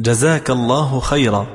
جزاك الله خيرا.